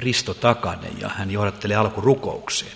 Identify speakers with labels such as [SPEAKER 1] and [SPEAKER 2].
[SPEAKER 1] Risto Takanen ja hän johdattelee alkurukoukseen.